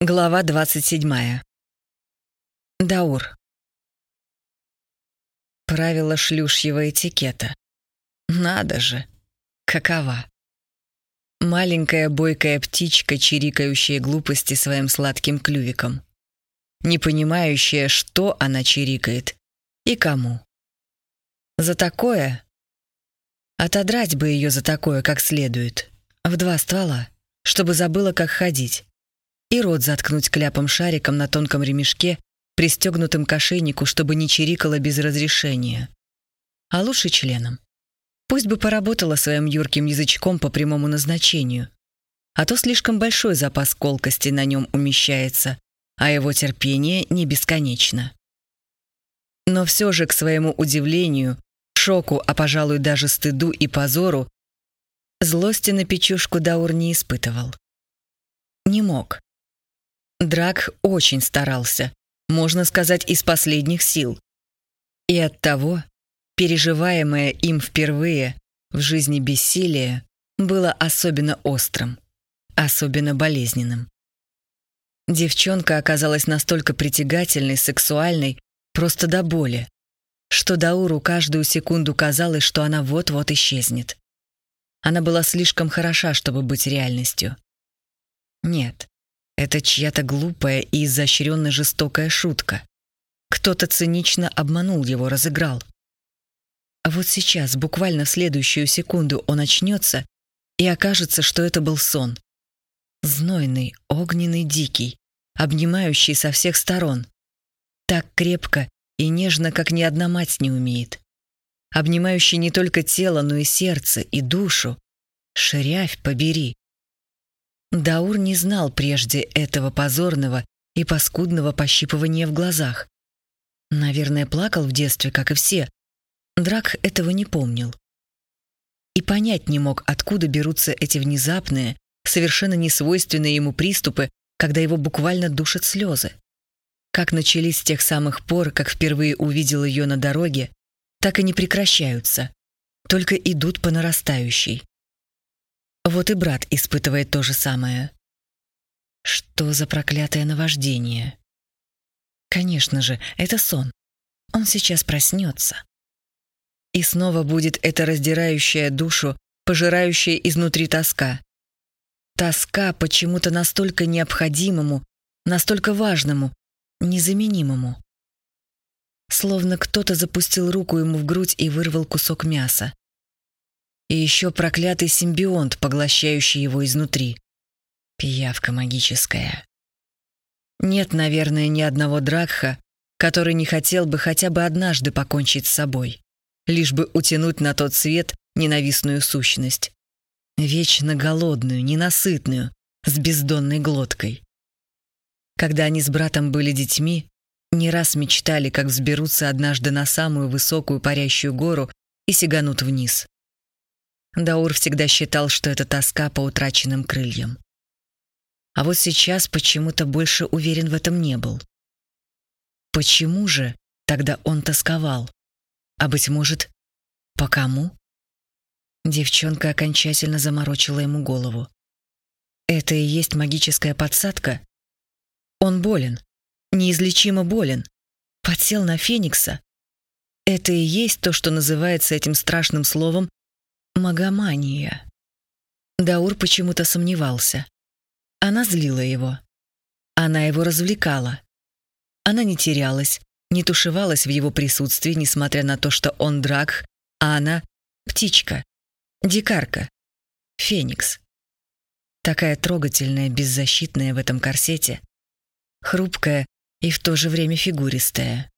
Глава 27. Даур. Правила шлюшьего этикета. Надо же. Какова? Маленькая бойкая птичка, чирикающая глупости своим сладким клювиком. Не понимающая, что она чирикает и кому. За такое... Отодрать бы ее за такое как следует. В два ствола, чтобы забыла, как ходить и рот заткнуть кляпом-шариком на тонком ремешке, пристегнутым к ошейнику, чтобы не чирикало без разрешения. А лучше членом. Пусть бы поработала своим юрким язычком по прямому назначению. А то слишком большой запас колкости на нем умещается, а его терпение не бесконечно. Но все же, к своему удивлению, шоку, а, пожалуй, даже стыду и позору, злости на печушку Даур не испытывал. Не мог. Драк очень старался, можно сказать, из последних сил. И оттого переживаемое им впервые в жизни бессилие было особенно острым, особенно болезненным. Девчонка оказалась настолько притягательной, сексуальной, просто до боли, что Дауру каждую секунду казалось, что она вот-вот исчезнет. Она была слишком хороша, чтобы быть реальностью. Нет, это чья-то глупая и изощренно жестокая шутка. Кто-то цинично обманул его, разыграл. А вот сейчас, буквально в следующую секунду, он очнется и окажется, что это был сон. Знойный, огненный, дикий, обнимающий со всех сторон. Так крепко и нежно, как ни одна мать не умеет. Обнимающий не только тело, но и сердце, и душу. Ширявь побери. Даур не знал прежде этого позорного и паскудного пощипывания в глазах. Наверное, плакал в детстве, как и все. Драк этого не помнил. И понять не мог, откуда берутся эти внезапные, совершенно несвойственные ему приступы, когда его буквально душат слезы. Как начались с тех самых пор, как впервые увидел ее на дороге, так и не прекращаются, только идут по нарастающей. Вот и брат испытывает то же самое. Что за проклятое наваждение? Конечно же, это сон. Он сейчас проснется. И снова будет эта раздирающая душу, пожирающая изнутри тоска. Тоска почему-то настолько необходимому, настолько важному, незаменимому. Словно кто-то запустил руку ему в грудь и вырвал кусок мяса. И еще проклятый симбионт, поглощающий его изнутри. Пиявка магическая. Нет, наверное, ни одного Дракха, который не хотел бы хотя бы однажды покончить с собой, лишь бы утянуть на тот свет ненавистную сущность. Вечно голодную, ненасытную, с бездонной глоткой. Когда они с братом были детьми, не раз мечтали, как взберутся однажды на самую высокую парящую гору и сиганут вниз. Даур всегда считал, что это тоска по утраченным крыльям. А вот сейчас почему-то больше уверен в этом не был. Почему же тогда он тосковал? А быть может, по кому? Девчонка окончательно заморочила ему голову. Это и есть магическая подсадка? Он болен, неизлечимо болен, подсел на Феникса. Это и есть то, что называется этим страшным словом Магомания. Даур почему-то сомневался. Она злила его. Она его развлекала. Она не терялась, не тушевалась в его присутствии, несмотря на то, что он драк, а она — птичка, дикарка, феникс. Такая трогательная, беззащитная в этом корсете, хрупкая и в то же время фигуристая.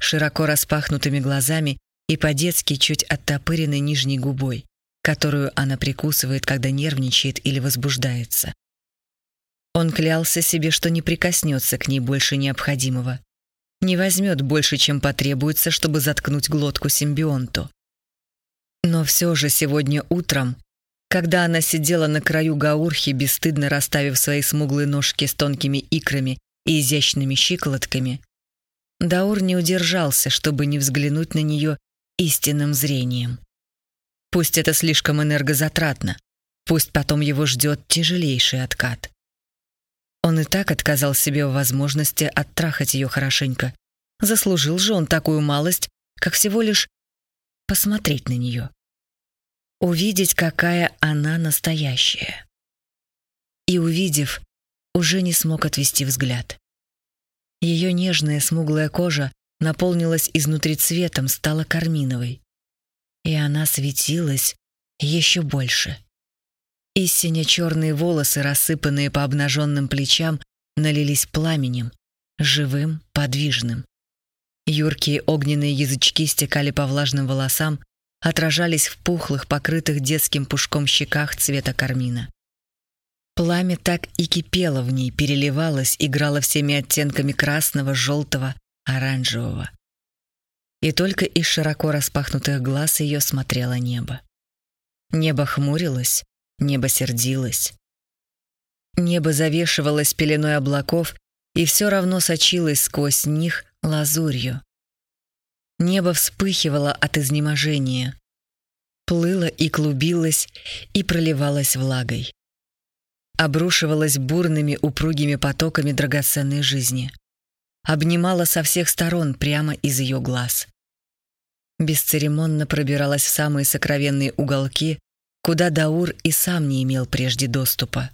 Широко распахнутыми глазами и по-детски чуть оттопыренной нижней губой, которую она прикусывает, когда нервничает или возбуждается. Он клялся себе, что не прикоснется к ней больше необходимого, не возьмет больше, чем потребуется, чтобы заткнуть глотку симбионту. Но все же сегодня утром, когда она сидела на краю гаурхи, бесстыдно расставив свои смуглые ножки с тонкими икрами и изящными щиколотками, Даур не удержался, чтобы не взглянуть на нее истинным зрением. Пусть это слишком энергозатратно, пусть потом его ждет тяжелейший откат. Он и так отказал себе в возможности оттрахать ее хорошенько. Заслужил же он такую малость, как всего лишь посмотреть на нее. Увидеть, какая она настоящая. И увидев, уже не смог отвести взгляд. Ее нежная смуглая кожа наполнилась изнутри цветом, стала карминовой. И она светилась еще больше. Истинно черные волосы, рассыпанные по обнаженным плечам, налились пламенем, живым, подвижным. Юркие огненные язычки стекали по влажным волосам, отражались в пухлых, покрытых детским пушком щеках цвета кармина. Пламя так и кипело в ней, переливалось, играло всеми оттенками красного, желтого, оранжевого. И только из широко распахнутых глаз ее смотрело небо. Небо хмурилось, Небо сердилось. Небо завешивалось пеленой облаков и все равно сочилось сквозь них лазурью. Небо вспыхивало от изнеможения, плыло и клубилось и проливалось влагой. Обрушивалось бурными упругими потоками драгоценной жизни. Обнимало со всех сторон прямо из ее глаз. Бесцеремонно пробиралась в самые сокровенные уголки куда Даур и сам не имел прежде доступа.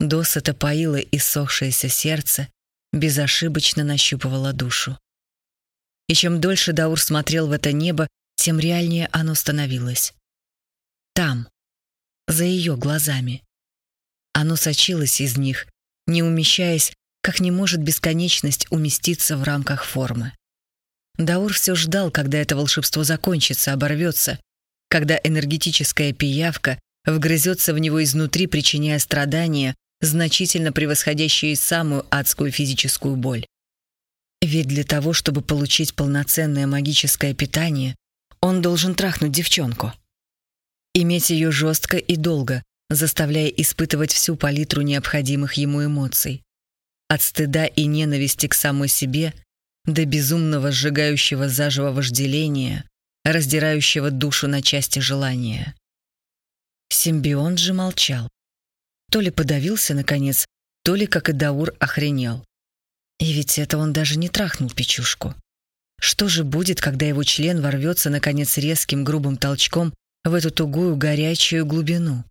Досыта поила иссохшееся сердце, безошибочно нащупывала душу. И чем дольше Даур смотрел в это небо, тем реальнее оно становилось. Там, за ее глазами. Оно сочилось из них, не умещаясь, как не может бесконечность уместиться в рамках формы. Даур все ждал, когда это волшебство закончится, оборвется, когда энергетическая пиявка вгрызется в него изнутри, причиняя страдания, значительно превосходящие самую адскую физическую боль. Ведь для того, чтобы получить полноценное магическое питание, он должен трахнуть девчонку. Иметь ее жестко и долго, заставляя испытывать всю палитру необходимых ему эмоций. От стыда и ненависти к самой себе до безумного сжигающего заживо вожделения, раздирающего душу на части желания. Симбион же молчал. То ли подавился, наконец, то ли, как и Даур, охренел. И ведь это он даже не трахнул печушку. Что же будет, когда его член ворвется, наконец, резким грубым толчком в эту тугую горячую глубину?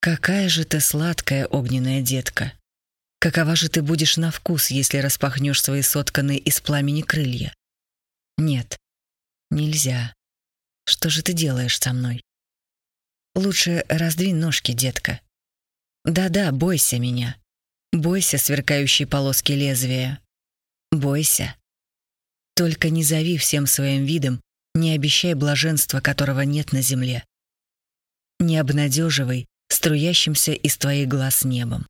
Какая же ты сладкая огненная детка! Какова же ты будешь на вкус, если распахнешь свои сотканные из пламени крылья? Нет, Нельзя. Что же ты делаешь со мной? Лучше раздвинь ножки, детка. Да-да, бойся меня. Бойся сверкающей полоски лезвия. Бойся. Только не зови всем своим видом, не обещай блаженства, которого нет на земле. Не обнадеживай струящимся из твоих глаз небом.